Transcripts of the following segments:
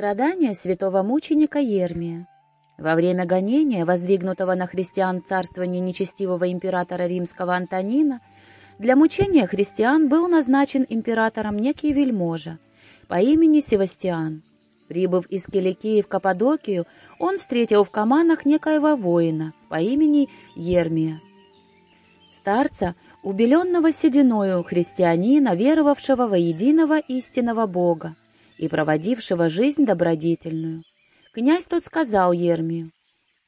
Страдания святого мученика Ермия. Во время гонения, воздвигнутого на христиан царствования нечестивого императора римского Антонина, для мучения христиан был назначен императором некий вельможа по имени Севастиан. Прибыв из Киликии в Каппадокию, он встретил в Каманах некоего воина по имени Ермия. Старца, убеленного сединою христианина, веровавшего во единого истинного Бога и проводившего жизнь добродетельную. Князь тот сказал Ермию,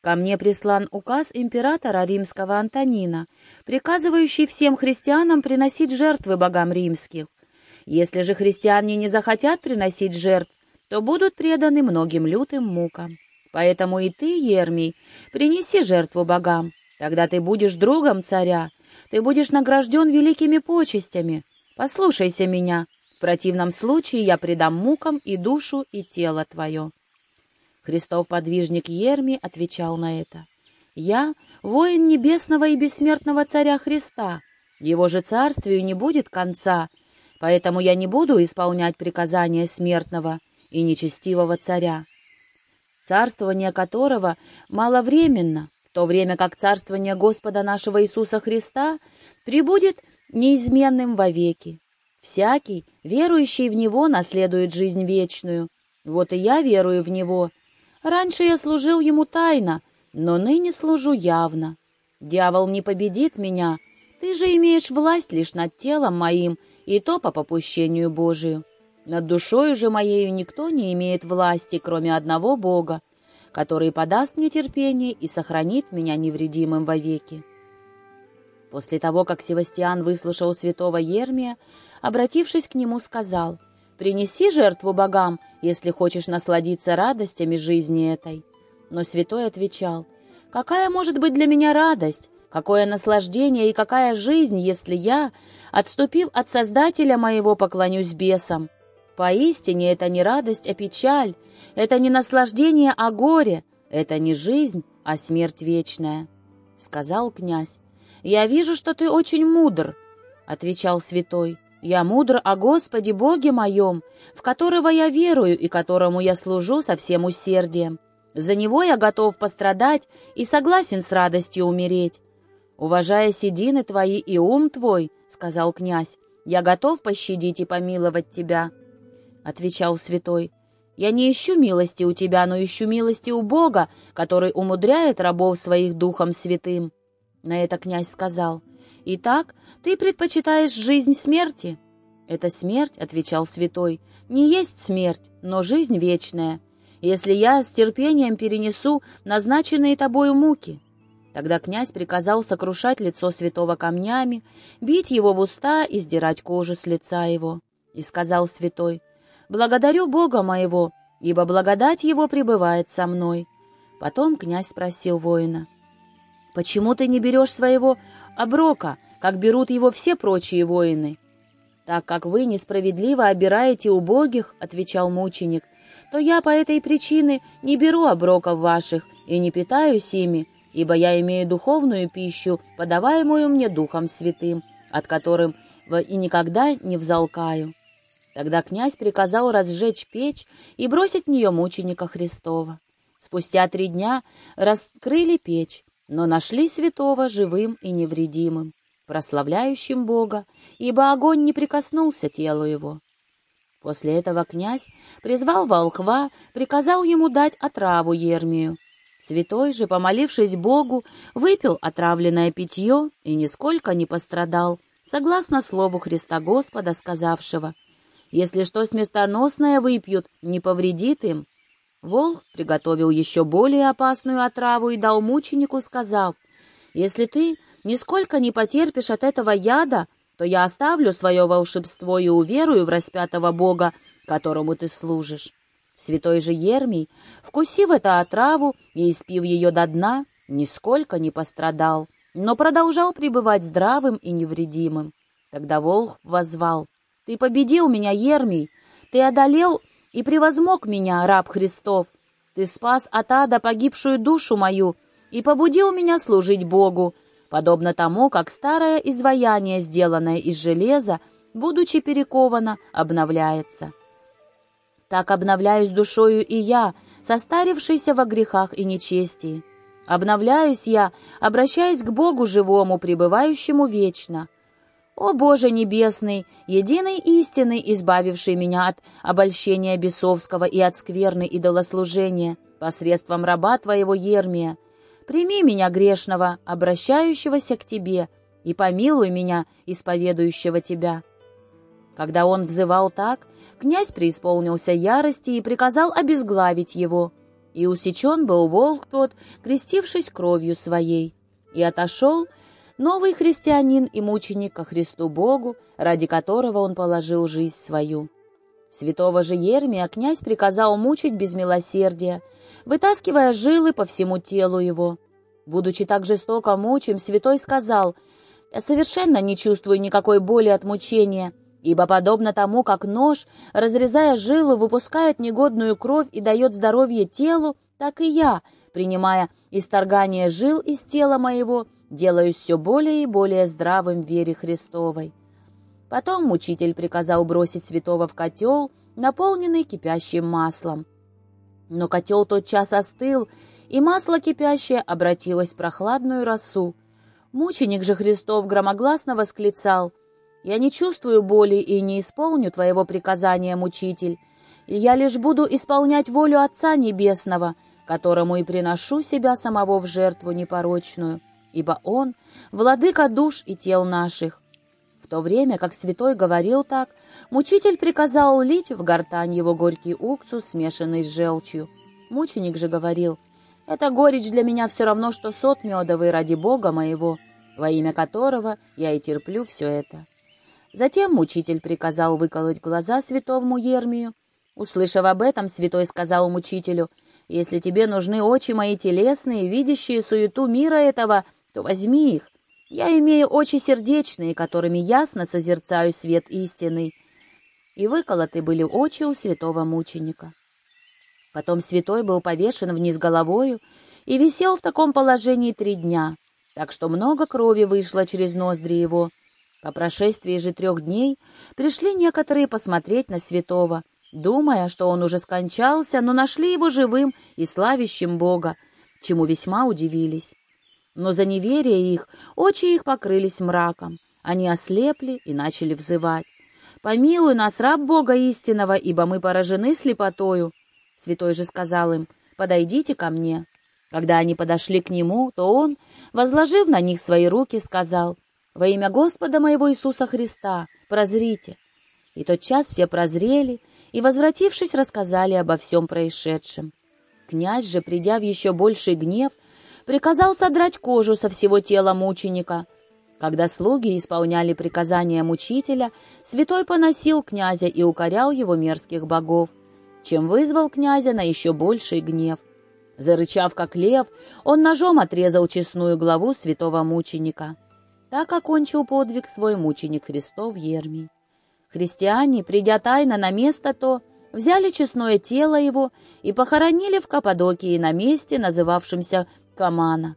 «Ко мне прислан указ императора римского Антонина, приказывающий всем христианам приносить жертвы богам римских. Если же христиане не захотят приносить жертв, то будут преданы многим лютым мукам. Поэтому и ты, Ермий, принеси жертву богам, тогда ты будешь другом царя, ты будешь награжден великими почестями. Послушайся меня, противном случае я предам мукам и душу, и тело твое». Христов подвижник Ерми отвечал на это. «Я — воин небесного и бессмертного царя Христа. Его же царствию не будет конца, поэтому я не буду исполнять приказания смертного и нечестивого царя, царствование которого маловременно, в то время как царствование Господа нашего Иисуса Христа прибудет неизменным вовеки. Всякий, верующий в Него, наследует жизнь вечную. Вот и я верую в Него. Раньше я служил Ему тайно, но ныне служу явно. Дьявол не победит меня, ты же имеешь власть лишь над телом моим, и то по попущению Божию. Над душою же моею никто не имеет власти, кроме одного Бога, который подаст мне терпение и сохранит меня невредимым вовеки. После того, как Севастиан выслушал святого Ермия, обратившись к нему, сказал, «Принеси жертву богам, если хочешь насладиться радостями жизни этой». Но святой отвечал, «Какая может быть для меня радость? Какое наслаждение и какая жизнь, если я, отступив от Создателя моего, поклонюсь бесам? Поистине это не радость, а печаль, это не наслаждение, а горе, это не жизнь, а смерть вечная. — сказал князь. — Я вижу, что ты очень мудр, — отвечал святой. — Я мудр о Господе Боге моем, в которого я верую и которому я служу со всем усердием. За него я готов пострадать и согласен с радостью умереть. Уважая седины твои и ум твой, — сказал князь, — я готов пощадить и помиловать тебя. — отвечал святой. «Я не ищу милости у тебя, но ищу милости у Бога, который умудряет рабов своих духом святым». На это князь сказал. «Итак, ты предпочитаешь жизнь смерти?» «Это смерть», — отвечал святой, — «не есть смерть, но жизнь вечная, если я с терпением перенесу назначенные тобою муки». Тогда князь приказал сокрушать лицо святого камнями, бить его в уста и сдирать кожу с лица его. И сказал святой, Благодарю Бога моего, ибо благодать его пребывает со мной». Потом князь спросил воина, «Почему ты не берешь своего оброка, как берут его все прочие воины?» «Так как вы несправедливо обираете убогих», — отвечал мученик, «то я по этой причине не беру оброков ваших и не питаюсь ими, ибо я имею духовную пищу, подаваемую мне Духом Святым, от которым и никогда не взалкаю». Тогда князь приказал разжечь печь и бросить в нее мученика Христова. Спустя три дня раскрыли печь, но нашли святого живым и невредимым, прославляющим Бога, ибо огонь не прикоснулся телу его. После этого князь призвал волхва, приказал ему дать отраву Ермию. Святой же, помолившись Богу, выпил отравленное питье и нисколько не пострадал, согласно слову Христа Господа, сказавшего — если что смертоносное выпьют, не повредит им. Волк приготовил еще более опасную отраву и дал мученику, сказав, «Если ты нисколько не потерпишь от этого яда, то я оставлю свое волшебство и уверую в распятого Бога, которому ты служишь». Святой же Ермий, вкусив эту отраву и испив ее до дна, нисколько не пострадал, но продолжал пребывать здравым и невредимым. Тогда волк возвал, ты победил меня, Ермий, ты одолел и превозмог меня, раб Христов. Ты спас от ада погибшую душу мою и побудил меня служить Богу, подобно тому, как старое изваяние, сделанное из железа, будучи перековано, обновляется. Так обновляюсь душою и я, состарившийся во грехах и нечестии. Обновляюсь я, обращаясь к Богу живому, пребывающему вечно. О Боже Небесный, единый истины, избавивший меня от обольщения бесовского и от скверны идолослужения, посредством раба Твоего Ермия, прими меня грешного, обращающегося к Тебе, и помилуй меня, исповедующего Тебя». Когда он взывал так, князь преисполнился ярости и приказал обезглавить его. И усечен был волк тот, крестившись кровью своей. И отошел новый христианин и мученик ко Христу Богу, ради которого он положил жизнь свою. Святого же Ермия князь приказал мучить без милосердия, вытаскивая жилы по всему телу его. Будучи так жестоко мучим, святой сказал, «Я совершенно не чувствую никакой боли от мучения, ибо подобно тому, как нож, разрезая жилу, выпускает негодную кровь и дает здоровье телу, так и я, принимая исторгание жил из тела моего, делаюсь все более и более здравым в вере Христовой. Потом учитель приказал бросить святого в котел, наполненный кипящим маслом. Но котел тотчас остыл, и масло кипящее обратилось в прохладную росу. Мученик же Христов громогласно восклицал — я не чувствую боли и не исполню твоего приказания, мучитель. Я лишь буду исполнять волю Отца Небесного, которому и приношу себя самого в жертву непорочную, ибо Он — владыка душ и тел наших. В то время, как святой говорил так, мучитель приказал лить в гортань его горький уксус, смешанный с желчью. Мученик же говорил, «Это горечь для меня все равно, что сот медовый ради Бога моего, во имя которого я и терплю все это». Затем мучитель приказал выколоть глаза святому Ермию. Услышав об этом, святой сказал мучителю, «Если тебе нужны очи мои телесные, видящие суету мира этого, то возьми их. Я имею очи сердечные, которыми ясно созерцаю свет истины». И выколоты были очи у святого мученика. Потом святой был повешен вниз головою и висел в таком положении три дня, так что много крови вышло через ноздри его — по прошествии же трех дней пришли некоторые посмотреть на святого, думая, что он уже скончался, но нашли его живым и славящим Бога, чему весьма удивились. Но за неверие их очи их покрылись мраком, они ослепли и начали взывать. «Помилуй нас, раб Бога истинного, ибо мы поражены слепотою». Святой же сказал им, «Подойдите ко мне». Когда они подошли к нему, то он, возложив на них свои руки, сказал, во имя Господа моего Иисуса Христа, прозрите!» И тот час все прозрели и, возвратившись, рассказали обо всем происшедшем. Князь же, придя в еще больший гнев, приказал содрать кожу со всего тела мученика. Когда слуги исполняли приказания мучителя, святой поносил князя и укорял его мерзких богов, чем вызвал князя на еще больший гнев. Зарычав, как лев, он ножом отрезал честную главу святого мученика. Так окончил подвиг свой мученик Христов Ермий. Христиане, придя тайно на место то, взяли честное тело его и похоронили в Каппадокии на месте, называвшемся Камана.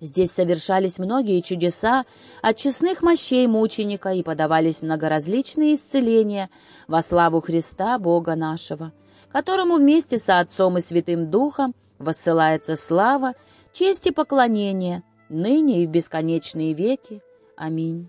Здесь совершались многие чудеса от честных мощей мученика и подавались многоразличные исцеления во славу Христа, Бога нашего, которому вместе со Отцом и Святым Духом воссылается слава, честь и поклонение – ныне и в бесконечные веки. Аминь.